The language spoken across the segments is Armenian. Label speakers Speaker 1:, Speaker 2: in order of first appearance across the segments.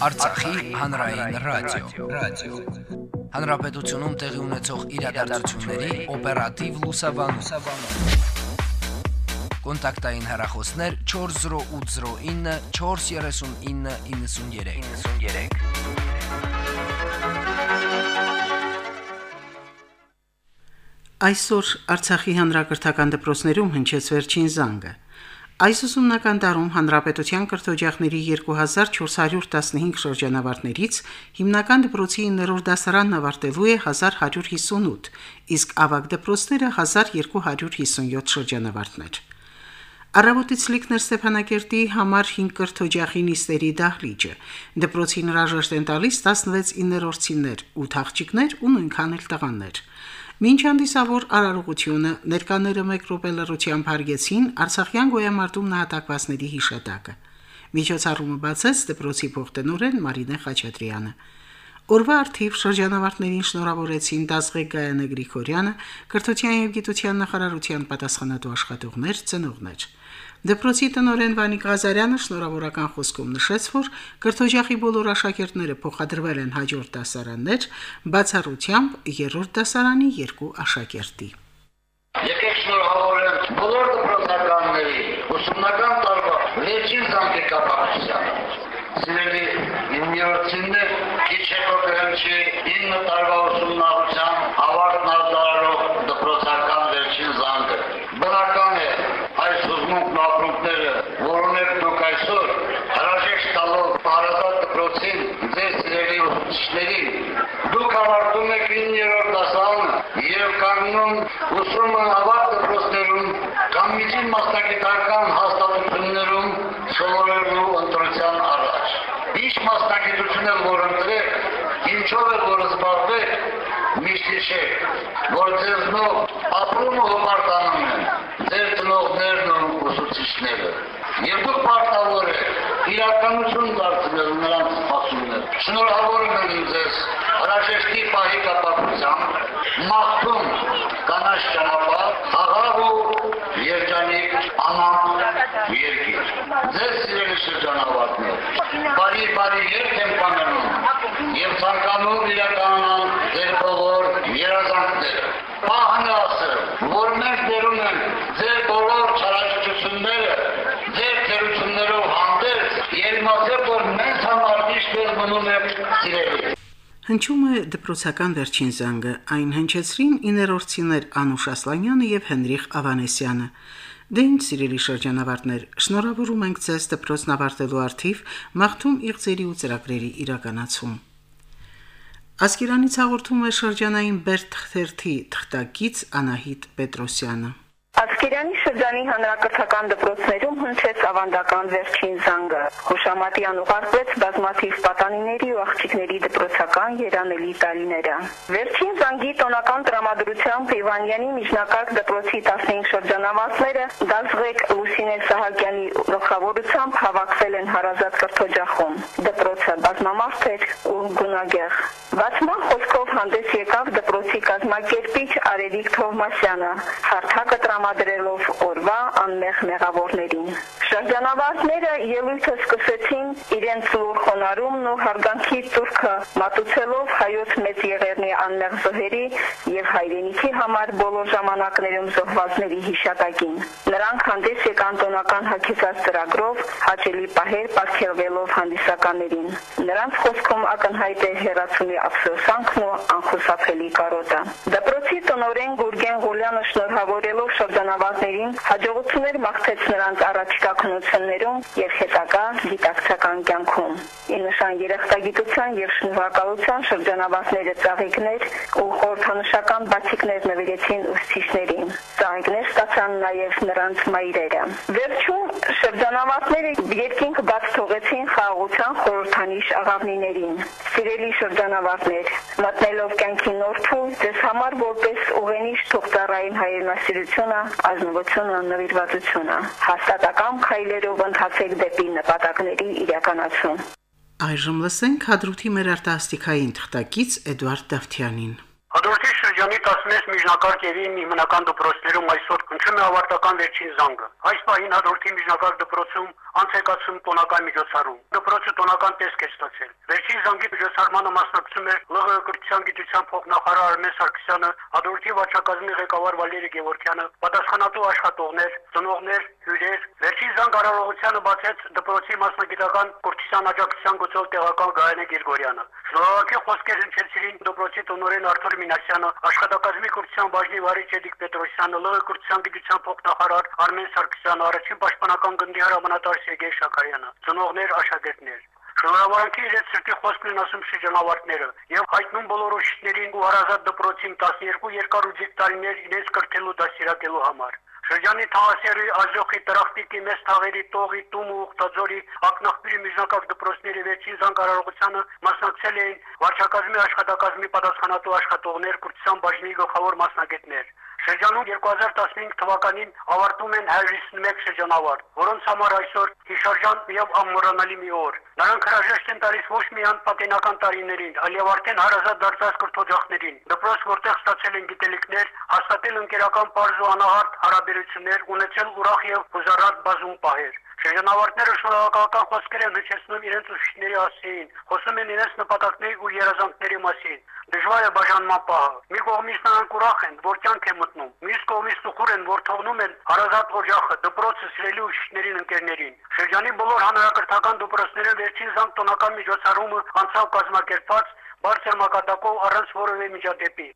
Speaker 1: Արցախի հանրային ռադիո, ռադիո։ Հանրապետությունում տեղի ունեցող իրադարձությունների օպերատիվ լուսաբանում։ Կոնտակտային հեռախոսներ 40809 43993։ 93
Speaker 2: Այսօր Արցախի հանրակրթական դպրոցներում հնչեց վերջին զանգը։ Այս ուսումնական տարում հանրապետության կրթօջախների 2415 շրջանավարտներից հիմնական դպրոցի 9-րդ դասարանն ավարտելու է 1158, իսկ ավագ դպրոցները 1257 շրջանավարտներ։ Արավոտից լիքներ Ստեփանակերտի համար 5 կրթօջախի նիստերի դահլիճը։ Դպրոցին հրաժեշտ են տալիս 16 9-րդցիներ, 8 աղջիկներ ու նույնքան էլ տղաներ։ Մինչ հանդիսավոր արարողությունը ներկաները մեկ րոպե լրությամբ հարգեցին Արցախյան գոյամարտում նահատակվածների հիշատակը։ Միջոցառումը բացեց դպրոցի փոխտնօրեն Մարինե Խաչատրյանը։ Օրվա արդիվ շրջանավարտներին շնորհավորեցին Դասղեկ Գայանե Գրիգորյանը, Կրթության եւ Գիտության նախարարության պատասխանատու աշխատողներ, ծնողներ։ Դպրոցի տնօրեն Վանիկ Ղազարյանը շնորհավորական խոսքում նշեց, որ կրթօջախի բոլոր աշակերտները փոխադրվել են հաջորդ դասարաններ, բացառությամբ երրորդ դասարանի երկու աշակերտի։
Speaker 3: Եկեք շնորհավորեմ բոլոր դպրոցականների ուսումնական տարվա վերջին զանգի կապակցությամբ։ Սիրելի ինժեներներ, քիչ հետո կհնչի 9 տարվա ուսումնառության ավարտն արտարարող դպրոցական վերջին զանգը։ Բնական է այս ուզմունքն ու ապրունքները, որոնք դուք այսօր հրաժեշտ տալով հարազատ դպրոցին ձեր սիրելի ուսուցիչներին, դուք ավարտում եք 9-րդ դասարանը եւ կանգնում ուսումը ավարտ դպրոցներում կամ միջին մասնագիտական հաստատություններում սովորելու մասնագիտություն եք որ ընտրեք, ինչով եք որ զբաղվեք, միշտ հիշեք, որ ձեզնով ապրումը հպարտանում են ձեր տնողներն ու ուսուցիչները։ Եվ դուք պարտավոր եք իրականություն դարձնել նրանց սպասումները։ Շնորհավորում եմ ձեզ հրաժեշտի պահի կապակցությամբ մաղթում կանաչ ճանապարհ, աղավ ու երջանիկ անամ երկիր։ Ձեզ սիրելի շրջանավարտներ, բարի բարի երկ եմ կամենում եւ ցանկանում իրականանալ ձեր բոլոր երազանքները։ Պահն է ասել, որ մենք ներում ենք ձեր բոլոր չարաճճությունները, ձեր թերություններով հանդերձ, իմացեք, որ մենք համար միշտ մնում եք սիրելի։
Speaker 2: Հնչում է դպրոցական վերջին զանգը, այն հնչեցրին 9-րդցիներ Անուշ Ասլանյանը եւ Հենրիխ Ավանեսյանը։ Դե ինչ սիրելի շրջանավարտներ, շնորհավորում ենք ձեզ դպրոցն ավարտելու արդիվ մաղթում իղձերի ու ծրագրերի իրականացում։ Ասկերանից հաղորդում է շրջանային Բերտ Թերթի թղթակից Անահիտ Պետրոսյանը։
Speaker 4: Ասկերյանի շրջանի հանրակրթական դպրոցներում հնչեց ավանդական վերջին զանգը։ Հուշամատյան ուղարկվեց բազմաթիվ պատանիների ու աղջիկների դպրոցական երանելի տարիները։ Վերջին զանգի տոնական տրամադրությամբ Իվանյանի միջնակարգ դպրոցի 15 շրջանավարտները Դասղեկ Լուսինե Սահակյանի գլխավորությամբ հավաքվել են հարազատ կրթօջախում։ Դպրոցը բազմամարդ էր ու գունագեղ։ Բացման խոսքով հանդես եկավ դպրոցի կազմակերպիչ Արևիկ Թովմասյանը։ Հարթակը տրամադրելով օրվա անմեղ մեղավորներին։ Շրջանավարտները ելույթը սկսեցին իրենց լուր խոնարհումն ու հարգանքի ծուրքը մատուցելով հայոց մեծ եղերնի անմեղ զոհերի եւ հայրենիքի համար բոլոր ժամանակներում զոհվածների հիշատակին։ Նրանք հանդես եկան տոնական հագեցած ծրագրով հաճելի պահեր ապարգևելով հանդիսականներին։ Նրանց խոսքում ակնհայտ է հերացումի ափսոսանքն ու անխուսափելի կարոտը։ Դպրոցի տնօրեն Գուրգեն Ղուլյանը շնորհավորելով շրջանավարտներին հաջողություններ մաղթեց նրանց առաջիկա քննություններում եւ հետագա գիտակցական կյանքում։ Ինշան երախտագիտության եւ շնորհակալության շրջանավարտները ծաղիկներ ու խորհրդանշական բացիկներ նվիրեցին ուսուցիչներին։ Ծաղիկներ ստացան նաեւ նրանց մայրերը։ Վերջում շրջանավարտները երկինք բաց թողեցին խաղաղության խորհրդանիշ աղավնիներին։ Սիրելի շրջանավարտներ, մտնելով կյանքի նոր փուլ, ձեզ համար որպես ուղենիշ թողտարային հայրենասիրությունը, ազնվությունը, նվիրվածությունը, հաստատակամ քայլերով ընթացեք դեպի նպատակների իրականացում։
Speaker 2: Այժմ լսենք հադրութի մեր արտասթիկային թղթակից Էդվարդ Դավթյանին։
Speaker 3: Հադրութի
Speaker 5: Շրջանի 16 միջնակարգ եւ 9 հիմնական դպրոցներում այսօր հնչում է ավարտական վերջին զանգը։ Այս պահին հաջորդի միջնակարգ դպրոցում անցեկացում տոնական միջոցառում։ Դպրոցը տոնական տեսք է ստացել։ Վերջին զանգի միջոցառմանը մասնակցում էր ԼՂ կրթության գիտության փոխնախարար Արմեն Սարգսյանը, հաջորդի վարչակազմի ղեկավար Վալերի Գևորգյանը, պատասխանատու աշխատողներ, ծնողներ, հյուրեր։ Վերջին զանգ արարողությանը բացեց դպրոցի մասնագիտական կրթության աջակցության գծով տեղակալ Գայանե Գիրգորյանը։ Շնորհակալ խոսքեր հնչեցրին դպրոցի տնօրեն Արթուր Մինասյանը, աշխատակազմի կրթության բաժնի վարիչ Էդիկ Պետրոսյանը, ԼՂ կրթության գիտության փոխնախարար Արմեն Սարգսյանը, առաջին պաշտպանական գնդի հրամանատար Սերգեյ Շաքարյանը, ծնողներ, աշակերտներ։ Շնորհավորանքի իրենց սրտի խոսքն են ասում շրջանավարտները եւ հայտնում բոլոր ուսուցիչներին ու հարազատ դպրոցին 12 երկար ու ձիգ տարիներ իրենց կրթելու դասիրակելու համար։ Շրջանի Թավասերի, Ազոխի, Տրախտիկի, Մեծ Թաղերի, Տողի, Տումու, Ուխտաձորի, Ակնախբյուրի միջնակարգ դպրոցների վերջին զանգարարողությանը մասնակցել էին վարչակազմի աշխատակազմի պատասխանատու աշխատողներ, կրթության բաժնի գլխավոր մասնագետներ։ Շրջանում 2015 թվականին ավարտում են 151 շրջանավարտ, որոնց համար այսօր հիշարժան եւ անմոռանալի մի օր։ Նրանք հրաժեշտ են տալիս ոչ միայն պատենական տարիներին, այլև արդեն հարազատ դարձած կրթօջախներին։ Դպրոց, որտեղ ստացել են գիտելիքներ, հաստատել ընկերական բարձ ու անահարթ հարաբերություններ, ունեցել ուրախ եւ հուզարատ բազում պահեր։ Շրջանավարտները շնորհակալական խոսքեր են հնչեցնում իրենց ուսուցիչների ասեին, խոսում են իրենց նպատակների ու երազանքների մասին։ Դժվար է բաժանման պահը։ Մի կողմից նրանք ուրախ են, որ կյանք է մտնում, մյուս կողմից սուխուր են, որ թողնում են հարազատ օջախը, դպրոցը սիրելի ուսուցիչներին ընկերներին։ Շրջանի բոլոր հանրակրթական դպրոցները վերջին զանգ տոնական միջոցառումը անցավ կազմակերպված բարձր մակարդակով առանց որևէ միջադեպի։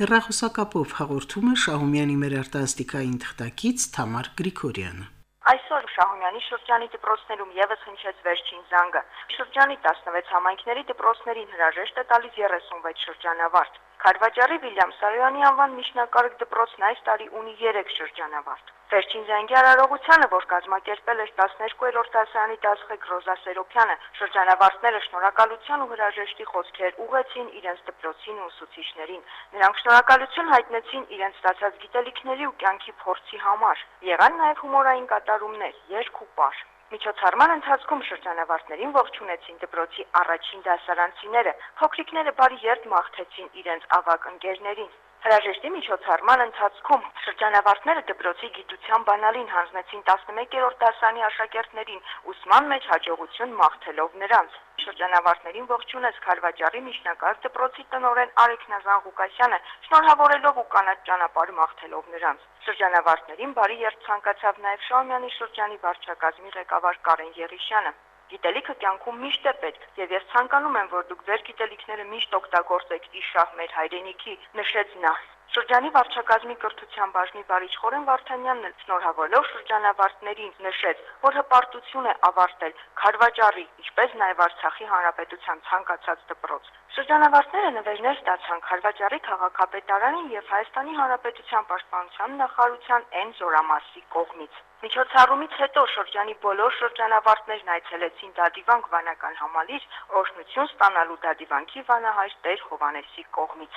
Speaker 2: Հերրախոսակապով հաղորդում է Շահումյանի մեր արտասթիկային թղթակից Թամար Գրիգորյանը։
Speaker 6: Այսօր Շահումյանի շրջանի դպրոցներում եւս հնչեց վերջին զանգը։ Շրջանի 16 համայնքների դպրոցներին հրաժեշտ է տալիս 36 շրջանավարտ։ Խարվաճարի Վիլյամ Սարոյանի անվան միջնակարգ դպրոցն այս տարի ունի 3 շրջանավարտ։ Վերջին զանգի արարողությանը, որ կազմակերպել էր 12-րդ դասարանի դասղեկ Ռոզա Սերոփյանը, շրջանավարտները շնորհակալության ու հրաժեշտի խոսքեր ուղեցին իրենց դպրոցին ու ուսուցիչներին։ Նրանք շնորհակալություն հայտնեցին իրենց ստացած գիտելիքների ու կյանքի փորձի համար։ Եղան նաև հումորային կատարումներ, երգ ու պար։ Միջոցառման ընթացքում շրջանավարտներին ողջունեցին դպրոցի առաջին դասարանցիները, փոքրիկները բարի երթ մաղթեցին իրենց ավակ ընկերներին։ Հրաժեշտի միջոցառման ընթացքում շրջանավարտները դպրոցի գիտության բանալին հանձնեցին 11-րդ դասանի աշակերտներին ուսման մեջ հաջողություն մաղթելով նրանց։ Շրջանավարտներին ողջունեց Խարվաճարի միջնակարգ դպրոցի տնօրեն Արեգ Նազան Ղուկասյանը, շնորհավորելով ու կանաչ ճանապարհ մաղթելով նրանց։ Շրջանավարտներին բարի երթ ցանկացավ նաև Շահումյանի շրջանի վարչակազմի ղեկավար Կարեն Եղիշյանը։ Գիտելիքը կյանքում միշտ է պետք, եւ ես ցանկանում եմ, որ դուք ձեր գիտելիքները միշտ օգտագործեք իշահ մեր հայրենիքի, նշեց նա։ Շրջանի վարչակազմի կրթության բաժնի վարիչ Խորեն Վարդանյանն էլ շնորհավորելով շրջանավարտներին նշեց, որ հպարտություն է ավարտել Խարվաճարի, ինչպես նաև Արցախի հանրապետության ցանկացած դպրոց։ Շրջանավարտները նվերներ ստացան Խարվաճարի քաղաքապետարանին եւ Հայաստանի հանրապետության պաշտպանության նախարարության N զորամասի կողմից։ Միջոցառումից հետո շրջանի բոլոր շրջանավարտներն այցելեցին Դադիվանք վանական համալիր օրհնություն ստանալու Դադիվանքի վանահայր Տեր Հովանեսի կողմից։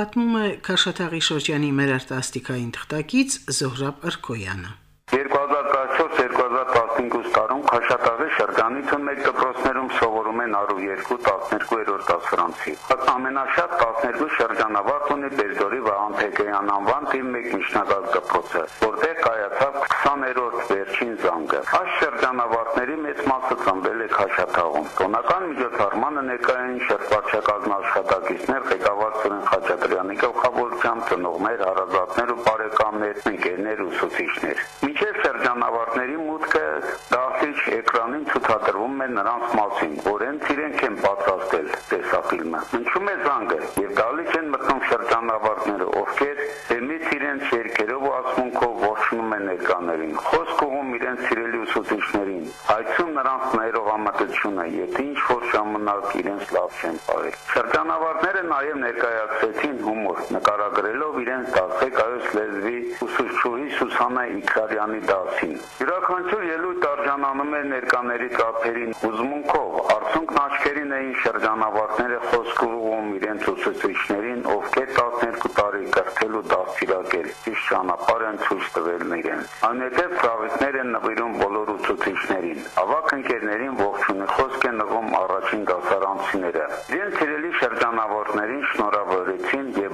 Speaker 2: Պատմում է Քաշաթաղի շրջանի մեր արտասթիկային թղթակից Զոհրաբ Ըրքոյանը։
Speaker 7: 2014-2015 տարում Խաշաթաղի շրջանի թմեկ դպրոցներում սովորում են առու 2-12-րդ դասարանցի։ Ամենաշատ 12 շրջանավարտ ունի Բերձորի Վահան Թեքեյան անվան թիվ 1 միջնակարգ դպրոցը, որտեղ կայացավ 20-րդ վերջին զանգը։ Այս շրջանավարտների մեծ մասը ծնվել է Խաշաթաղում։ Տոնական միջոցառմանը ներկայային շրջակազմի աշխատակիցներ ղեկավար Սուրեն Խաչատրյանի գլխավորությամբ ծնողներ, հարազատներ ու բարեկամներ, ընկերներ ու ուսուցիչներ։ Միջև շրջանավարտների մուտքը դահլիճ էկրանին ցուցադրվում է նրանց մասին, որ հենց իրենք են պատրաստել տեսաֆիլմը։ Ինչու՞ է զանգը եւ դահլիճ են մտնում շրջանավարտները, ովքեր դեմից իրենց երկերով ու ասմունքով ողջունում են ներկաներին։ Խոսք ուղում իրենց սիրելի ուսուցիչներին, այցում նրանց ներողամտությունը, եթե ինչ որ ժամանակ իրենց լավ չեն ապրել։ Շրջանավարտները նաև ներկայացրեցին հումոր, նկարագրելով իրենց դասեք այոց լեզվի ուսուցչուհի Սուսանա Իքարյանի դասին։ Յուրաքանչյուր ելույթ արժանանում է ներկաների կապերին ուզմունքով, արցունքն աչքերին էին շրջանավարտները խոսք ուղում իրենց ուսուցիչներին, ովքեր 12 տարի կրթել ու դաստիարակել, ճիշտ ճանապարհ են ցույց տվել իրեն։ Այնուհետև ծաղիկներ են նվիրում բոլոր ուսուցիչներին։ Ավակ ընկերներին ողջունի խոսք են նվում առաջին դասարանցիները։ Իրենց սիրելի շրջանավարտներին շնորհավորեցին եւ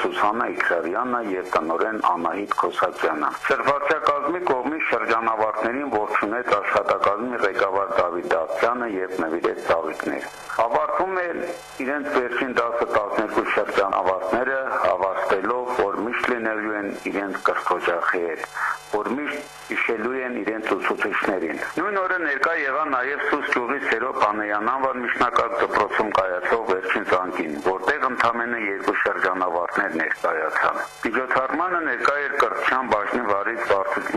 Speaker 7: Հանա Իքրարյանը եւ տնօրեն Անահիտ Քոսակյանը։ Շրջակազմի կողմից շրջանավարտներին ողջունեց աշխատակազմի ղեկավար Դավիթ Դավթյանը եւ նվիրեց ծաղիկներ։ Ավարտում է իրենց վերջին 10-12 շրջանավարտները հավաստելով, որ միշտ լինելու են իրենց կրթօջախեր, որ միշտ իշելու են իրենց ուսուցիչներին։ Նույն օրը ներկա եղան նաև Սուս գյուղի Սերո Պանեյան անվան միջնակարգ դպրոցում կայացող վերջին ցանկին, որտեղ ընդամենը երկու շրջանավարտներ ներկայացան։ Միջոցառմանը ներկա էր կրթչան բաժնի վարից Վարդուկ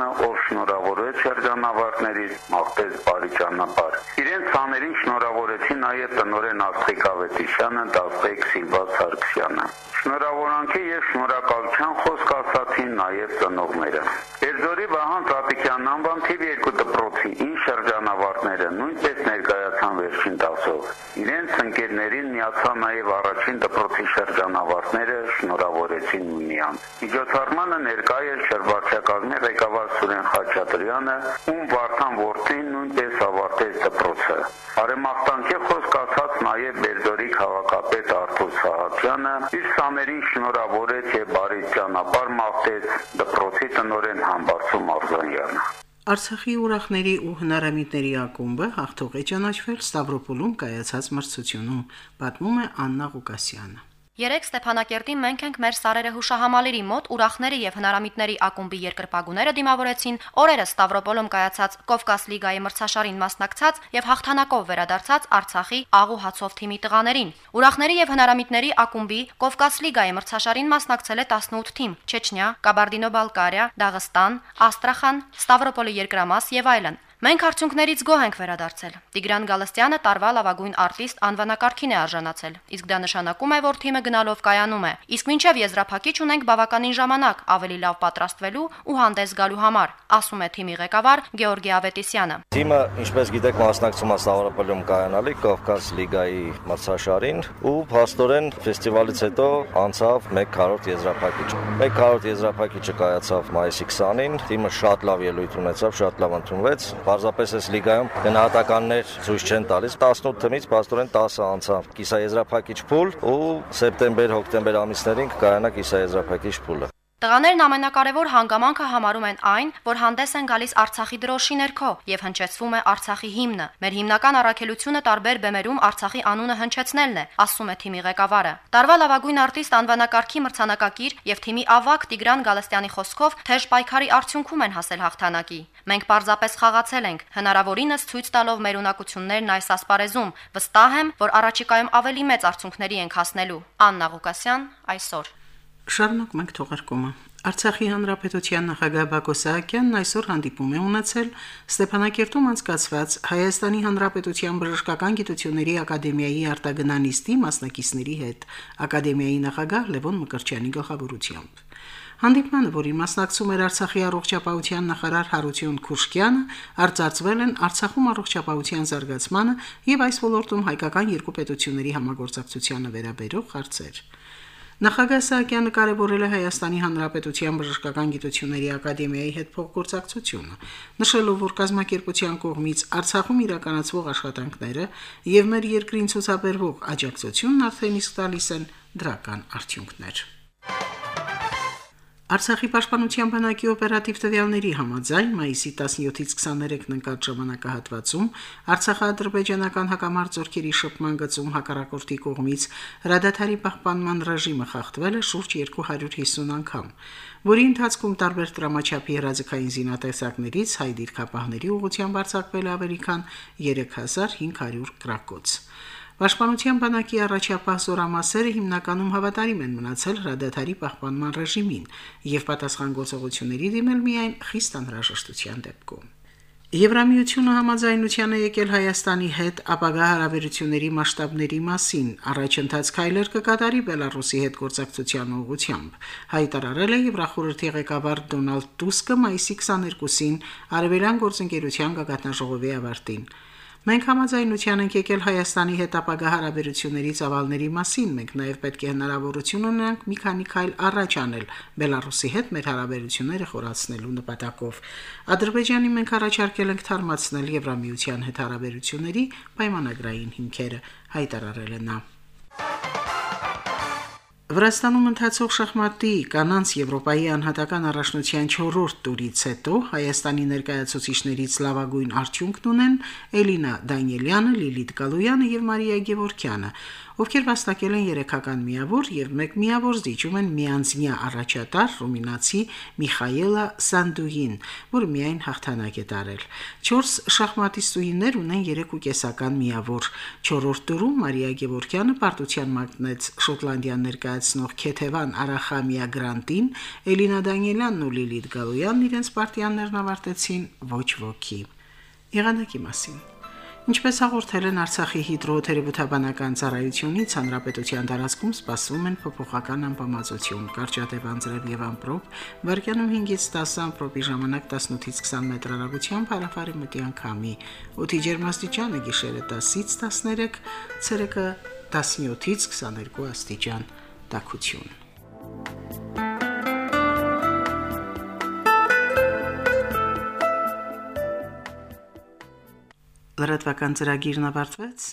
Speaker 7: Մոսիշյանը, ով շնորհավորեց շրջանավարտներին, մաղթեց բարի ճանապարհ։ Իրենց ցաներին շնորհավորեցին նաև տնօրեն Աստղիկ Ավետիսյանը, Դասեկ Սիլվա Սարգսյանը։ Շնորհավորանքի եւ շնորհակալության խոսք ասացին նաև ծնողները։ Երձորի Վահան Ծատիկյան անվան թիվ 2 դպրոցի ին շրջանավարտները նույնպես ներկայացան վերջին դասով։ Իրենց ընկերներին միացան նաև առաջին դպրոցի շրջանավարտները շնորհավորեցին միմյանց։ Միջոցառմանը ներկա էր շրջակազմի ղեկավար դասարար Սուրեն Խաչատրյանը, ում Վարդան Որտին նույնպես ավարտեց դպրոցը։ Արեմախտանքի խոսք ասած նաև Բերձորի քաղաքապետ Արթուր Սահակյանը իր սաներին շնորհավորեց եւ բարի ճանապարհ մաղթեց դպրոցի տնօրեն Համբարձում Արձանյանը։
Speaker 2: Արցախի ուրախների ու հնարամիտների ակումբը հաղթող է ճանաչվել Ստավրոպոլում կայացած մրցությունում, պատմում է Աննա Ղուկասյանը։
Speaker 8: Երեք Ստեփանակերտին մենք ենք մեր սարերը հուշահամալիրի մոտ ուրախների եւ հնարամիտների ակումբի երկրպագուները դիմավորեցին օրերը Ստավրոպոլում կայացած Կովկաս լիգայի մրցաշարին մասնակցած եւ հաղթանակով վերադարձած Արցախի աղու հացով թիմի տղաներին։ Ուրախների եւ հնարամիտների ակումբի Կովկաս լիգայի մրցաշարին մասնակցել է 18 թիմ՝ Չեչնիա, Կաբարդինո-Բալկարիա, Դաղստան, Աստրախան, Ստավրոպոլի երկրամաս եւ այլն։ Մենք արդյունքներից գոհ ենք վերադարձել։ Տիգրան Գալստյանը տարվա լավագույն արտիստ անվանակարգին է արժանացել, իսկ դա նշանակում է, որ թիմը գնալով կայանում է։ Իսկ մինչև եզրափակիչ ունենք բավականին ժամանակ ավելի լավ պատրաստվելու ու հանդես գալու համար, ասում է թիմի ղեկավար Գեորգի Ավետիսյանը։
Speaker 9: Թիմը, ինչպես գիտեք, մասնակցում է Սավարապոլում կայանալի Կովկաս լիգայի մրցաշարին ու փաստորեն ֆեստիվալից հետո անցավ 1 քառորդ եզրափակիչ։ 1 քառորդ եզրափակիչը կայացավ մայիսի 20-ին, թիմը շատ լավ ելույթ ունեցավ, շատ լավ ընդունվեց Պարզապես այս լիգայում գնահատականներ ցույց չեն տալիս 18 թվից պաստորեն 10 անցավ կիսաեզրափակիչ փուլ ու սեպտեմբեր-հոկտեմբեր ամիսներին կկայանա կիսաեզրափակիչ փուլը
Speaker 8: Տղաներն ամենակարևոր հանգամանքը համարում են այն, որ հանդես են գալիս Արցախի դրոշի ներքո եւ հնչեցվում է Արցախի հիմնը։ Մեր հիմնական առաքելությունը տարբեր բեմերում Արցախի անունը հնչեցնելն է, ասում է թիմի ղեկավարը։ Տարվա լավագույն արտիստ անվանակարգի մրցանակակիր եւ թիմի ավակ Տիգրան Գալստյանի խոսքով թեժ պայքարի արդյունքում են հասել հաղթանակի։ Մենք պարզապես խաղացել ենք, հնարավորինս ցույց տալով մեր ունակություններն այս ասպարեզում։ Վստահ եմ, որ առաջիկայում ավելի մեծ արդյունքների ենք հասնելու։ Աննա Ղուկասյան այսօր
Speaker 2: Շարունակ մենք թողարկումը։ Արցախի հանրապետության նախագահ Բակո Սահակյանն այսօր հանդիպում է ունեցել Ստեփանակերտում անցկացված Հայաստանի հանրապետության բժշկական գիտությունների ակադեմիայի արտագնանիստի մասնակիցների հետ, ակադեմիայի նախագահ Լևոն Մկրտչյանի գլխավորությամբ։ Հանդիպմանը, որի մասնակցում էր Արցախի առողջապահության նախարար Հարություն Քուշկյանը, արձածվել են Արցախում առողջապահության զարգացմանը եւ այս ոլորտում հայկական երկու պետությունների համագործակցությանը վերաբերող հարցեր։ Նախագահ Սահակյանը կարևորել է Հայաստանի Հանրապետության բժշկական գիտությունների ակադեմիայի հետ փոխգործակցությունը, նշելով, որ կազմակերպության կողմից Արցախում իրականացվող աշխատանքները եւ մեր երկրին ցուցաբերվող աջակցությունն արդեն իսկ տալիս են դրական արդյունքներ։ Արցախի պաշտպանության բանակի օպերատիվ տվյալների համաձայն մայիսի 17-ից 23-ն ընկած ժամանակահատվածում Արցախա-ադրբեջանական հակամարտությունների շփման գծում հակառակորդի կողմից հրադադարի պահպանման ռեժիմը խախտվել է շուրջ 250 անգամ, որի ընթացքում տարբեր դրամաչափի հրաձգային զինատեսակներից հայ դիրքապահների ուղղությամբ արձակվել ավելի քան 3500 գրակոց։ Պաշտպանության բանակի առաջապահ զորամասերը հիմնականում հավատարիմ են մնացել հրադադարի պահպանման ռեժիմին եւ պատասխան գործողությունների դիմել միայն խիստ անհրաժեշտության դեպքում։ Եվրամիությունը համաձայնության է եկել Հայաստանի հետ ապագա հարաբերությունների մասշտաբների մասին, առաջընթաց քայլեր կկատարի Բելարուսի հետ գործակցության ուղղությամբ։ Հայտարարել է Եվրախորհրդի ղեկավար Դոնալդ Տուսկը մայիսի 22-ին Արևելյան գործընկերության գագաթնաժողովի ավարտին։ Մենք համաձայնության ենք եկել Հայաստանի հետ ապագա հարաբերությունների ծավալների մասին, մենք նաև պետք է հնարավորություն ունենանք մի քանի քայլ առաջ անել Բելարուսի հետ մեր հարաբերությունները խորացնելու նպատակով։ Ադրբեջանի մենք առաջարկել ենք թարմացնել Եվրամիության հետ հարաբերությունների պայմանագրային հիմքերը, հայտարարել է նա։ Վրաստանում ընթացող շախմատի կանանց Եվրոպայի անհատական առաջնության 4-րդ տուրից հետո Հայաստանի ներկայացուցիչներից լավագույն արդյունքն ունեն Էլինա Դանիելյանը, Լիլիթ Գալոյանը եւ Մարիա Գևորքյանը, ովքեր վաստակել են երեքական միավոր եւ մեկ միավոր զիջում են միանձնյա առաջատար ռումինացի Միխայելա Սանդուին, որը միայն հաղթանակ է տարել։ 4 շախմատիստուհիներ ունեն 3.5-ական միավոր։ 4-րդ տուրում Մարիա Գևորքյանը պարտության մատնեց Շոտլանդիան ներկայացնող Քեթևան Արախամիա Գրանտին, Էլինա Դանիելյանն ու Լիլիթ Գալոյանն իրենց պարտիաներն ավարտեցին ոչ ոքի։ Եղանակի մասին Ինչպես հաղորդել են Արցախի հիդրոթերապևտաբանական ծառայությունից, հանրապետության տարածքում սպասվում են փոփոխական անբավարարություն, կարճատև անձրև եւ ամպրոպ, վարկյանում 5-ից 10 ամպրոպի ժամանակ 18-ից 20 մետր հեռագությամբ հարավարի մտի անկամի։ Օդի ջերմաստիճանը գիշերը 10-ից 13, ցերեկը 17-ից 22 աստիճան։ Տաքություն։ Լրատվական ծրագիրն ավարտվեց